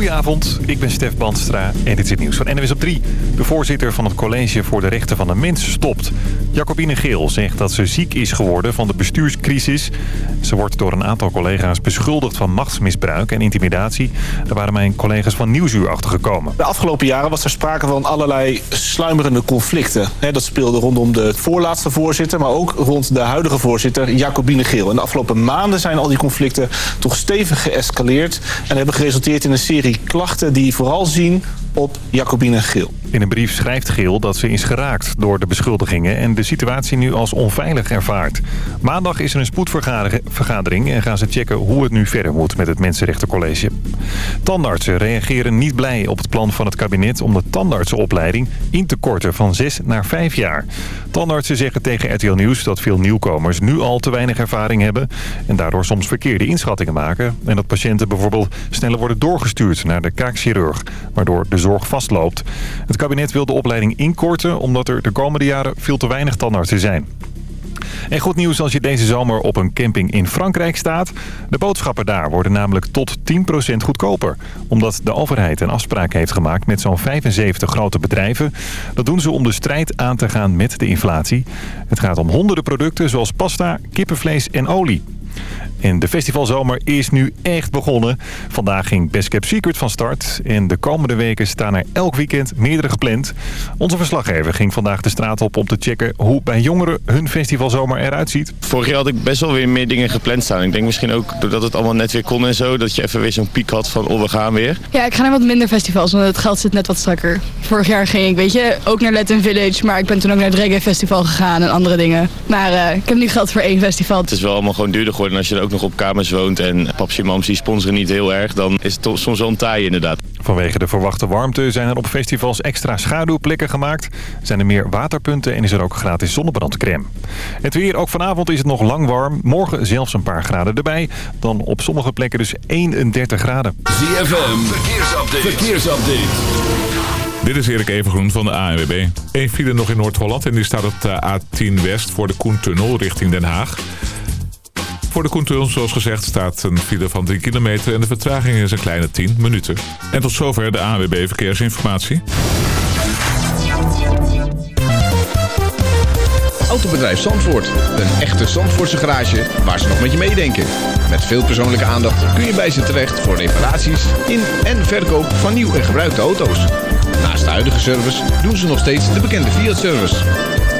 Goedenavond, ik ben Stef Bandstra en dit is het nieuws van NWS op 3. De voorzitter van het College voor de Rechten van de Mens stopt. Jacobine Geel zegt dat ze ziek is geworden van de bestuurscrisis. Ze wordt door een aantal collega's beschuldigd van machtsmisbruik en intimidatie. Daar waren mijn collega's van Nieuwsuur achtergekomen. De afgelopen jaren was er sprake van allerlei sluimerende conflicten. Dat speelde rondom de voorlaatste voorzitter, maar ook rond de huidige voorzitter Jacobine Geel. En de afgelopen maanden zijn al die conflicten toch stevig geëscaleerd en hebben geresulteerd in een serie klachten die vooral zien op Jacobine Geel. In een brief schrijft Geel dat ze is geraakt door de beschuldigingen... en de situatie nu als onveilig ervaart. Maandag is er een spoedvergadering en gaan ze checken hoe het nu verder moet met het Mensenrechtencollege. Tandartsen reageren niet blij op het plan van het kabinet... om de tandartsenopleiding in te korten van 6 naar 5 jaar. Tandartsen zeggen tegen RTL Nieuws dat veel nieuwkomers nu al te weinig ervaring hebben... en daardoor soms verkeerde inschattingen maken... en dat patiënten bijvoorbeeld sneller worden doorgestuurd naar de kaakchirurg... waardoor de zorg vastloopt. Het kabinet wil de opleiding inkorten omdat er de komende jaren veel te weinig tandartsen zijn. En goed nieuws als je deze zomer op een camping in Frankrijk staat. De boodschappen daar worden namelijk tot 10% goedkoper. Omdat de overheid een afspraak heeft gemaakt met zo'n 75 grote bedrijven. Dat doen ze om de strijd aan te gaan met de inflatie. Het gaat om honderden producten zoals pasta, kippenvlees en olie. En de festivalzomer is nu echt begonnen. Vandaag ging Best Cap Secret van start. En de komende weken staan er elk weekend meerdere gepland. Onze verslaggever ging vandaag de straat op om te checken... hoe bij jongeren hun festivalzomer eruit ziet. Vorig jaar had ik best wel weer meer dingen gepland staan. Ik denk misschien ook doordat het allemaal net weer kon en zo... dat je even weer zo'n piek had van oh, we gaan weer. Ja, ik ga naar wat minder festivals, want het geld zit net wat strakker. Vorig jaar ging ik, weet je, ook naar Latin Village... maar ik ben toen ook naar het Reggae Festival gegaan en andere dingen. Maar uh, ik heb nu geld voor één festival. Het is wel allemaal gewoon duurder geworden als je er ook nog op kamers woont en papsje mams die sponsoren niet heel erg, dan is het soms wel een taai inderdaad. Vanwege de verwachte warmte zijn er op festivals extra schaduwplekken gemaakt. Zijn er meer waterpunten en is er ook gratis zonnebrandcreme. Het weer, ook vanavond is het nog lang warm. Morgen zelfs een paar graden erbij. Dan op sommige plekken dus 31 graden. ZFM, verkeersupdate. verkeersupdate. Dit is Erik Evengroen van de ANWB. Eén file nog in Noord-Holland en die staat op de A10 West voor de Koentunnel richting Den Haag. Voor de Koentunnel, zoals gezegd, staat een file van 3 kilometer... en de vertraging is een kleine 10 minuten. En tot zover de ANWB Verkeersinformatie. Autobedrijf Zandvoort. Een echte Zandvoortse garage waar ze nog met je meedenken. Met veel persoonlijke aandacht kun je bij ze terecht... voor reparaties in en verkoop van nieuw en gebruikte auto's. Naast de huidige service doen ze nog steeds de bekende Fiat-service...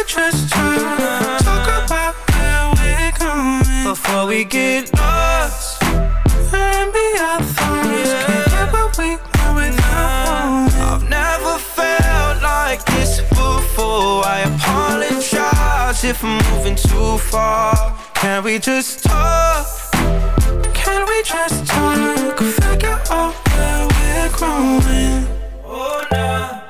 Can we just talk? Talk about where we're going before we get lost and be our thoughts. Can't get what we want without. I've never felt like this before. I apologize if I'm moving too far. Can we just talk? Can we just talk? Figure out where we're growing. Oh, nah.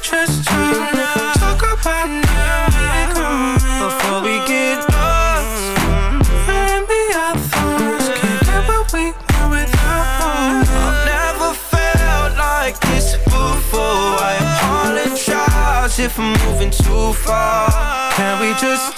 Just talk? About now before we get lost. Can't get what we want without knowing. I've never felt like this before. I apologize if I'm moving too far. Can we just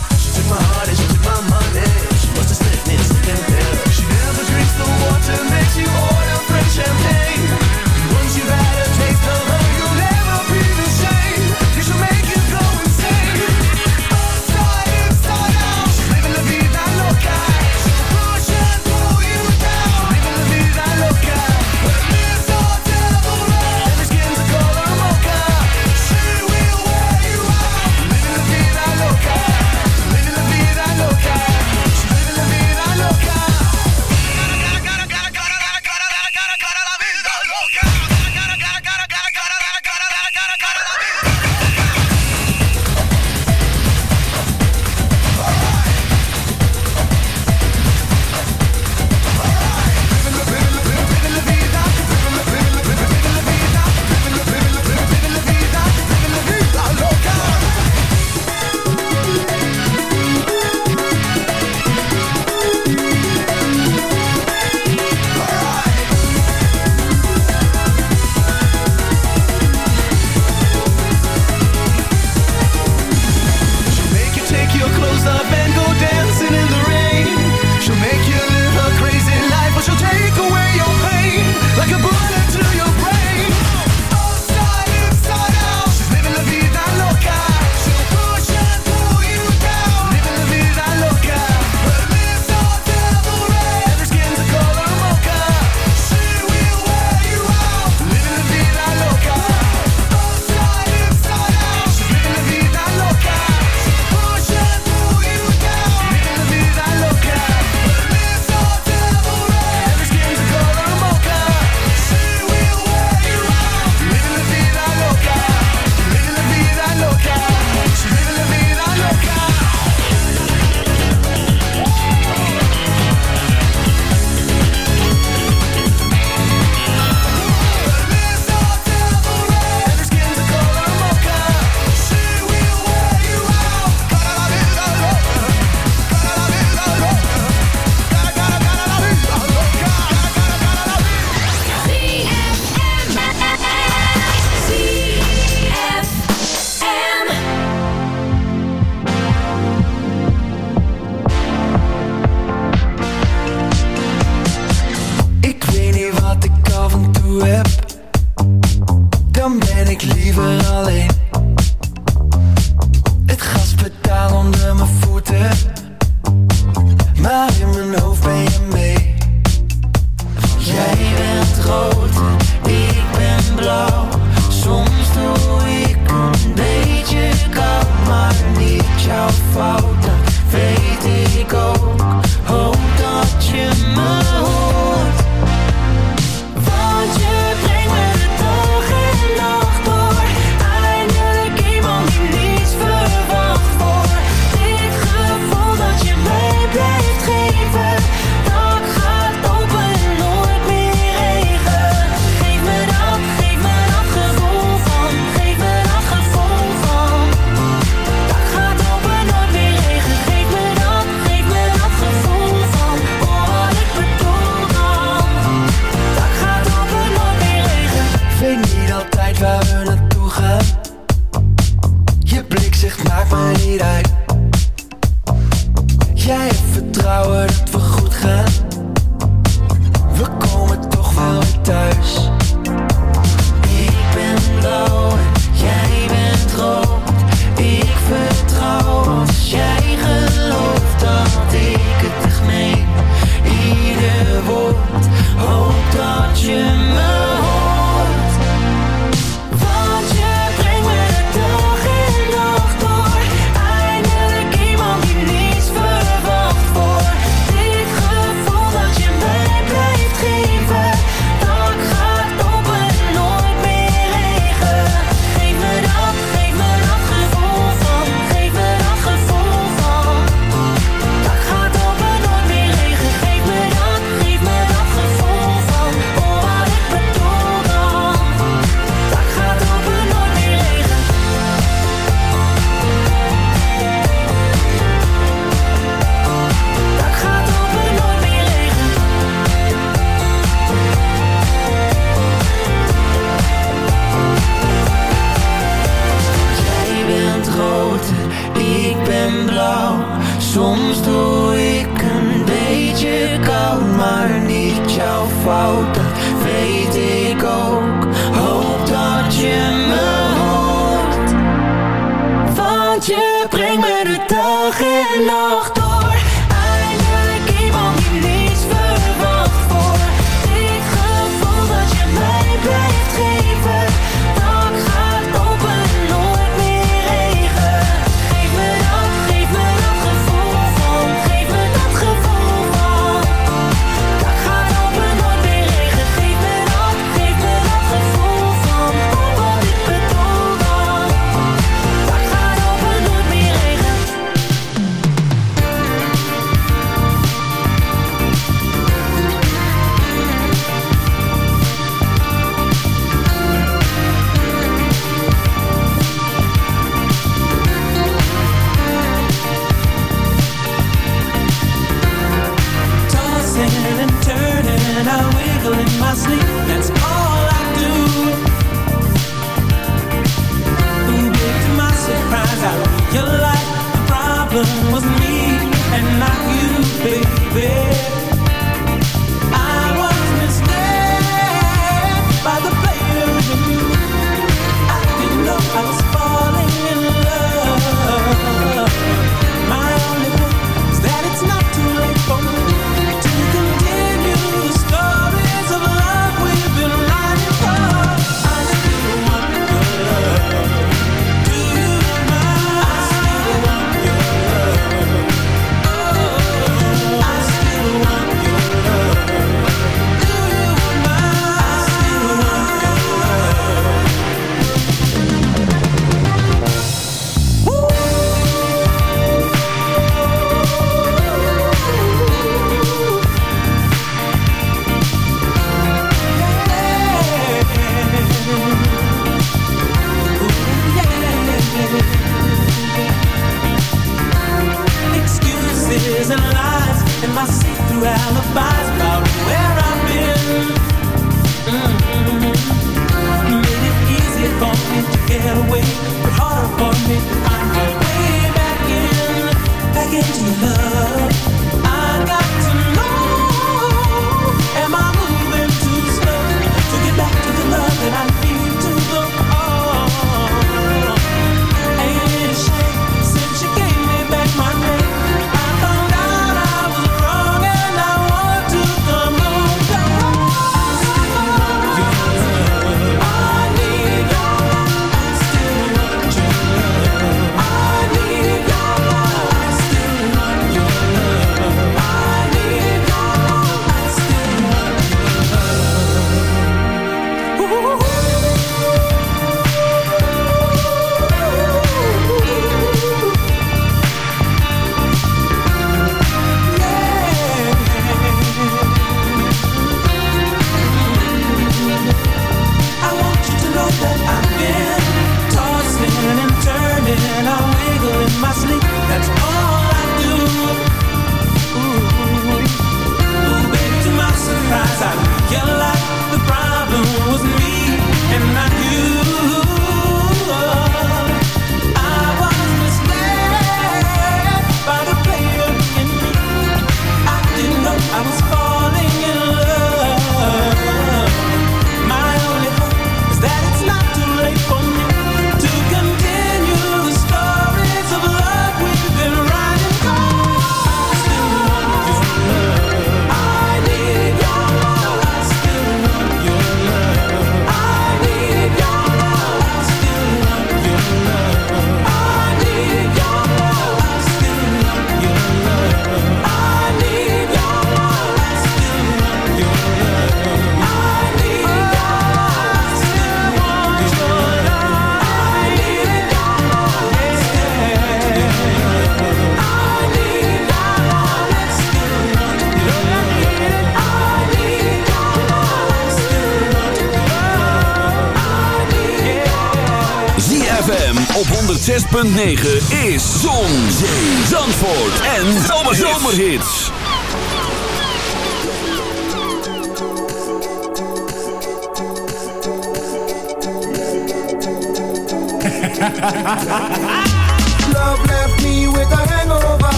106.9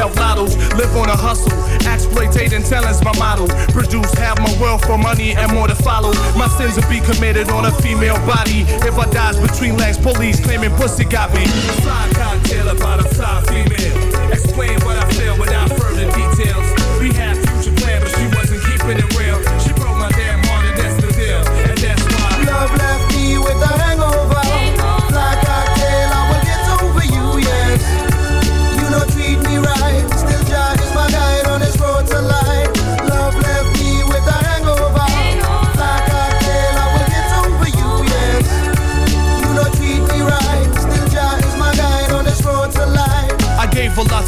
Live on a hustle, exploitating talent's my model. Produce half my wealth for money and more to follow. My sins will be committed on a female body. If I dies between legs, police claiming pussy got me. Fly cocktail about a fly female. Explain what I feel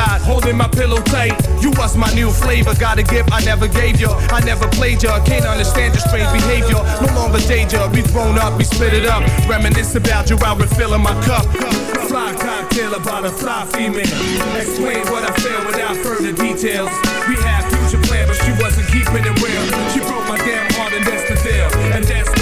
holding my pillow tight. You was my new flavor, got a gift I never gave you. I never played you, can't understand your strange behavior. No longer danger, we grown up, we split it up. Reminisce about you while refilling my cup. Fly cocktail about a fly female. Explain what I feel without further details. We had future plans, but she wasn't keeping it real. She broke my damn heart, and that's the deal. And that's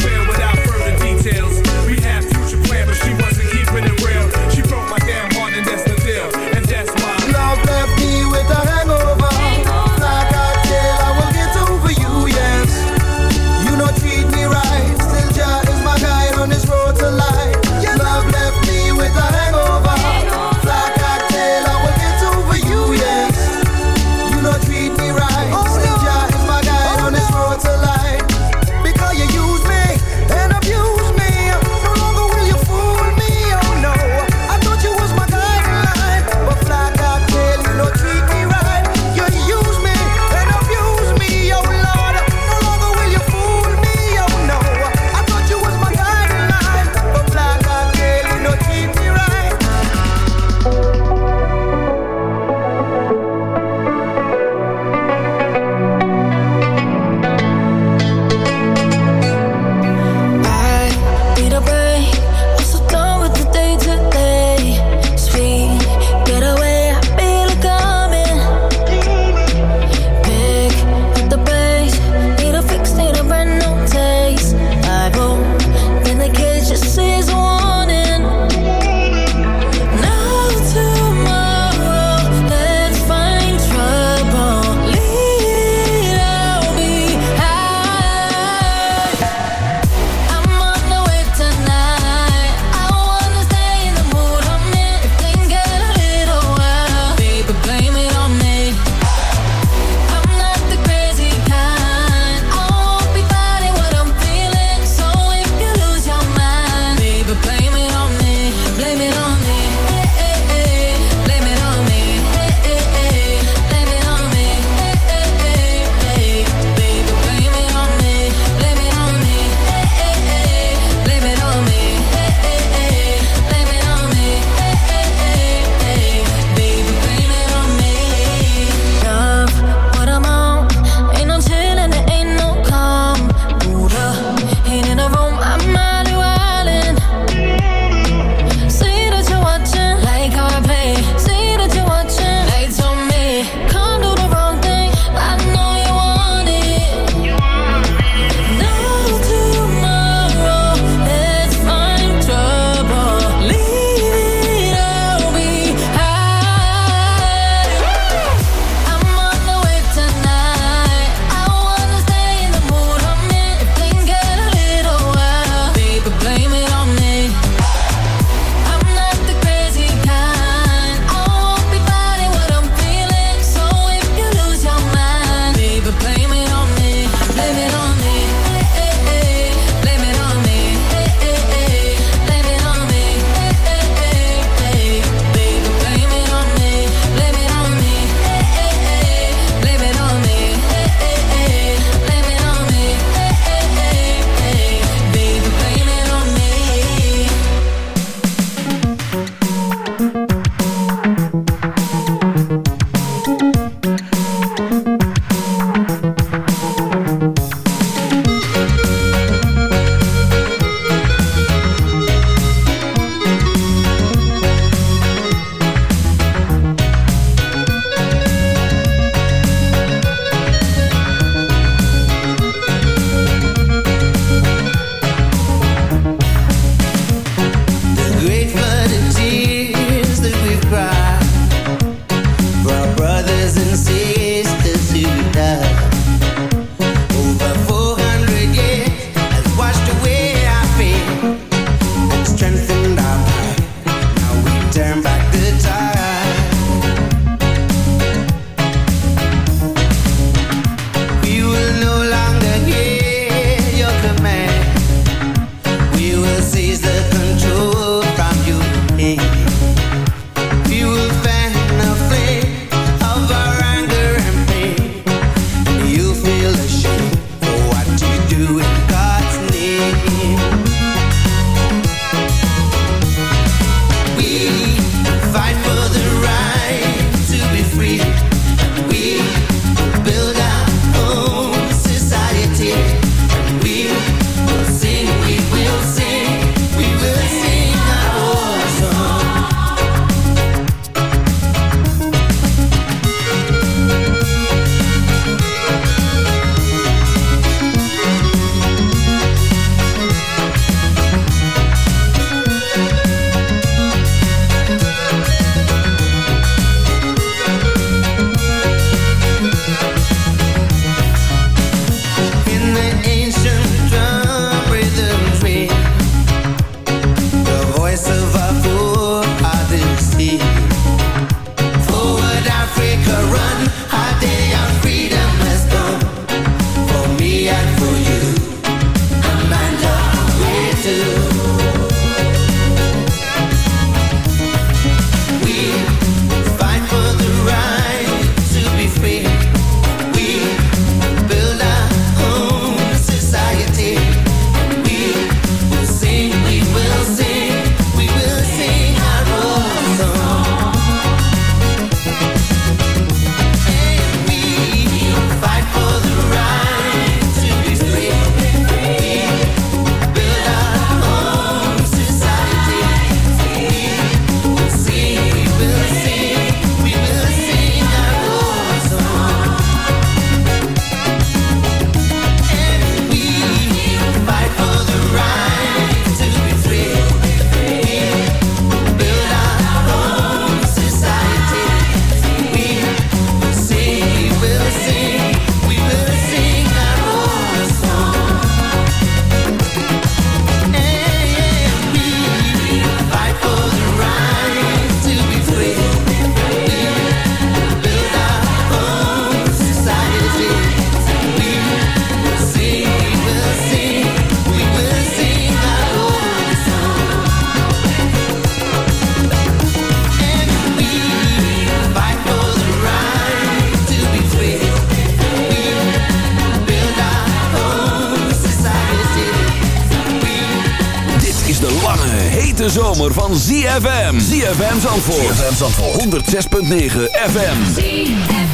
ZFM. ZFM Zandvoort. ZFM Zandvoort. 106.9 FM.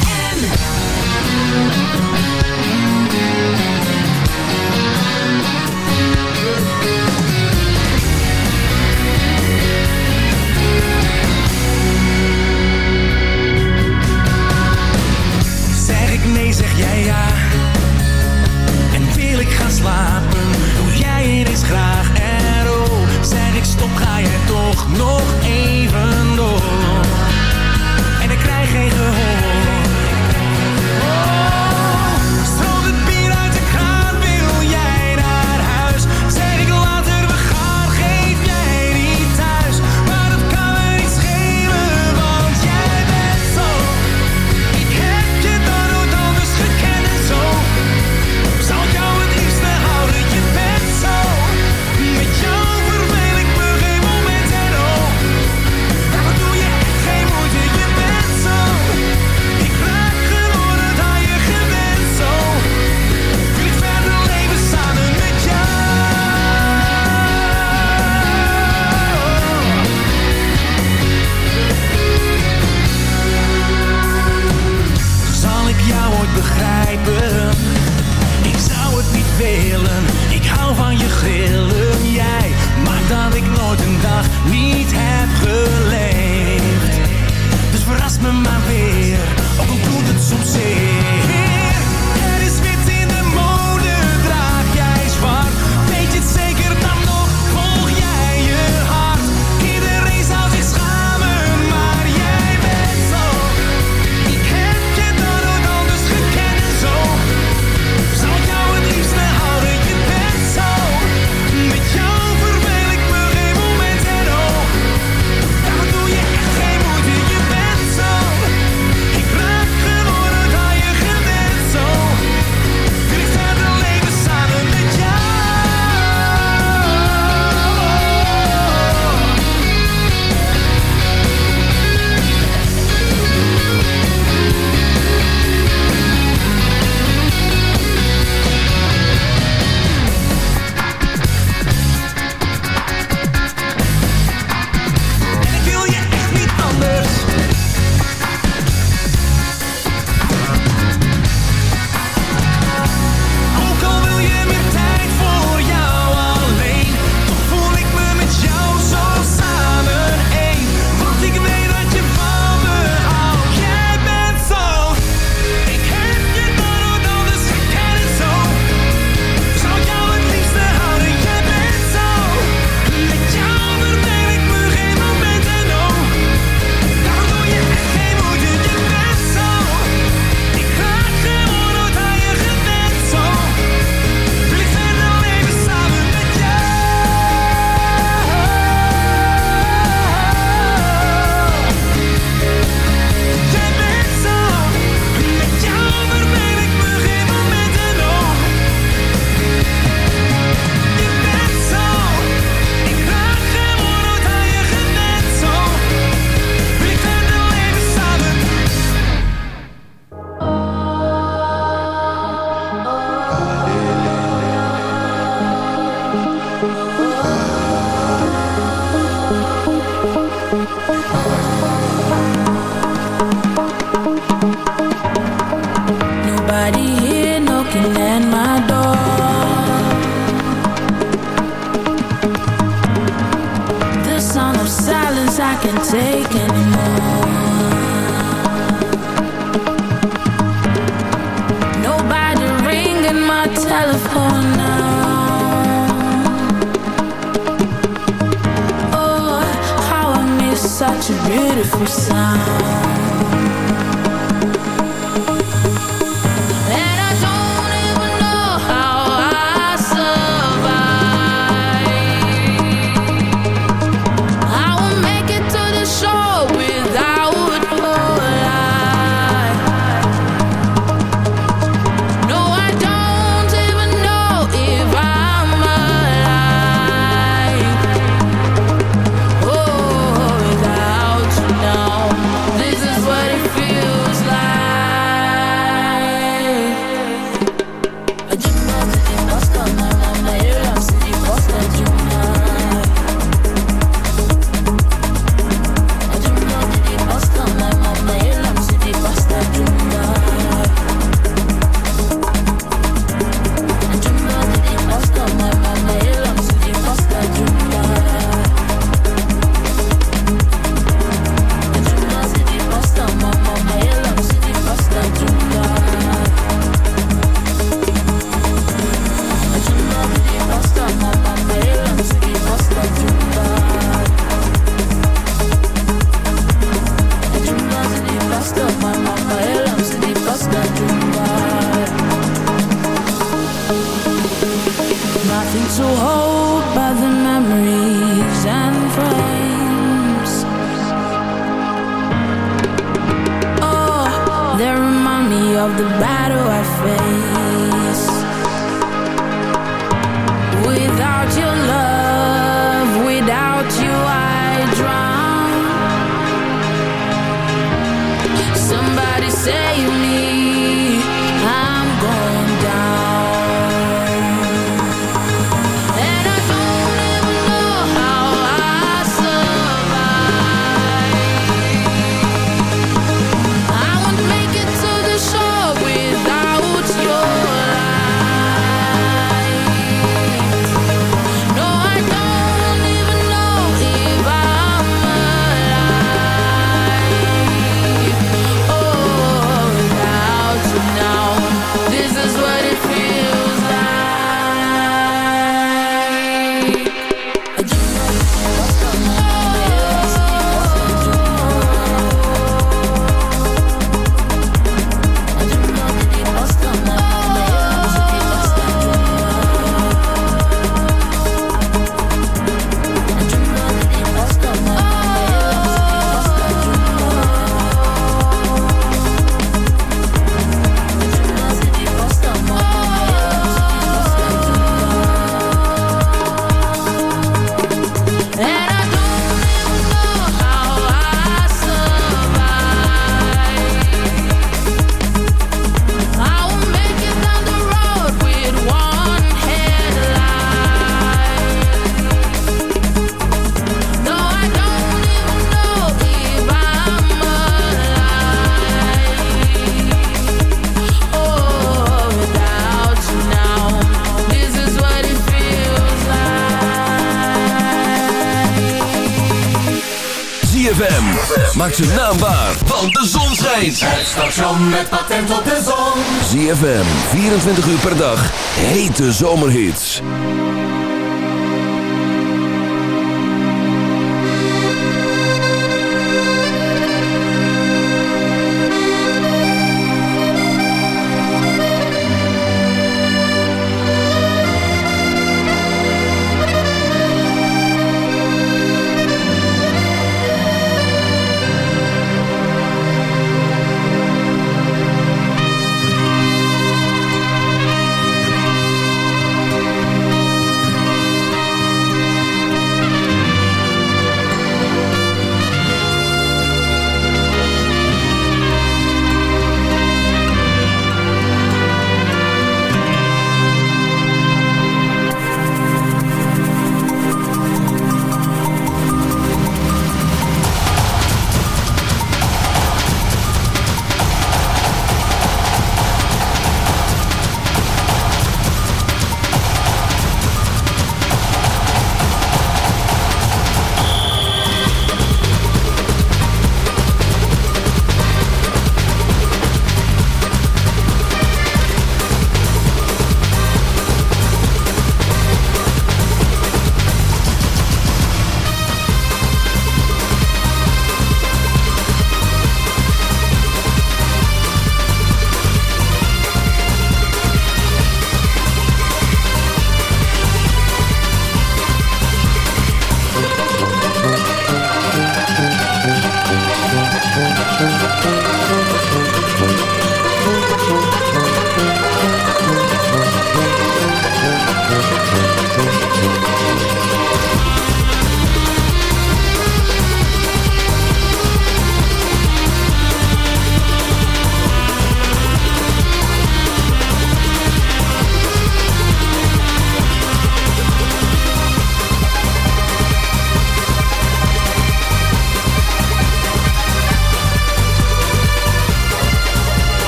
maakt van de zon schijnt. Het station met patent op de zon. ZFM, 24 uur per dag. Hete zomerhits.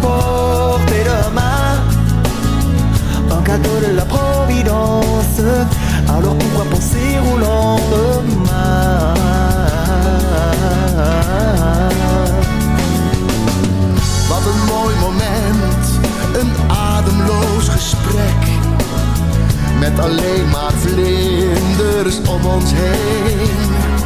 portée de main. Un cadeau de la Providence. Alors pourquoi penser au lendemain Wat een mooi moment, een ademloos gesprek. Met alleen maar vlinders om ons heen.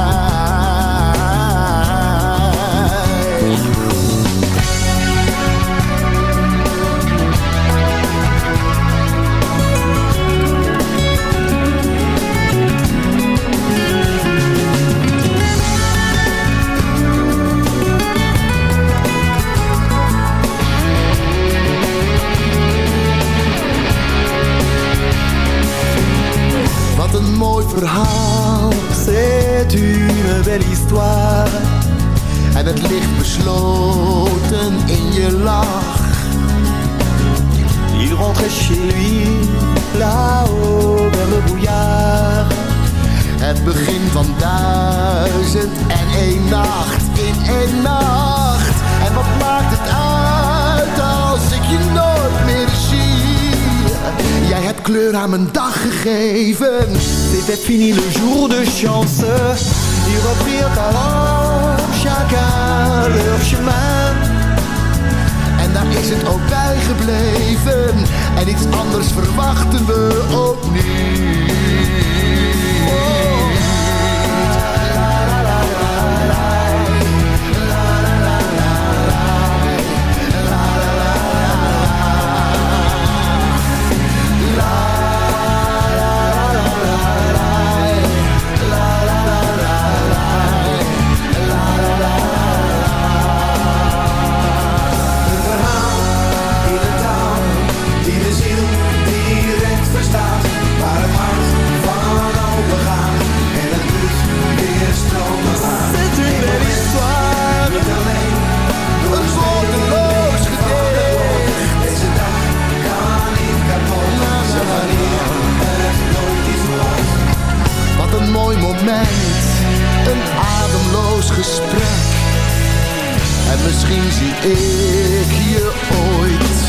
Kleur aan mijn dag gegeven. C'était fini le jour de chance. Ils reprirent alors chacun leur chemin. En daar is het ook bij gebleven. En iets anders verwachten we ook En misschien zie ik je ooit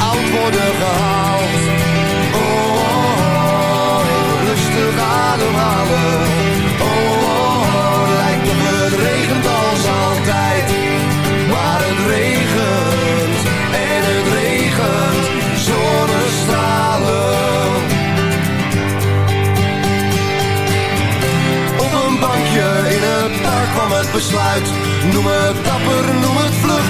oud worden gehaald. Oh, oh, oh, rustig ademhalen. Oh, oh, oh, lijkt op het regent als altijd. Maar het regent en het regent zonnestralen. Op een bankje in het park kwam het besluit. Noem het dapper, noem het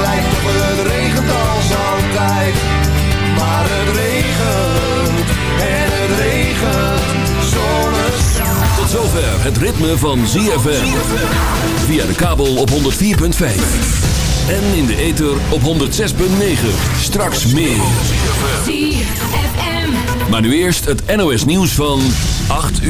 Lijkt op het regent als altijd. Maar het regent en het regent zonnestraal. Tot zover het ritme van ZFM. Via de kabel op 104.5. En in de ether op 106.9. Straks meer. ZFM. Maar nu eerst het NOS nieuws van 8 uur.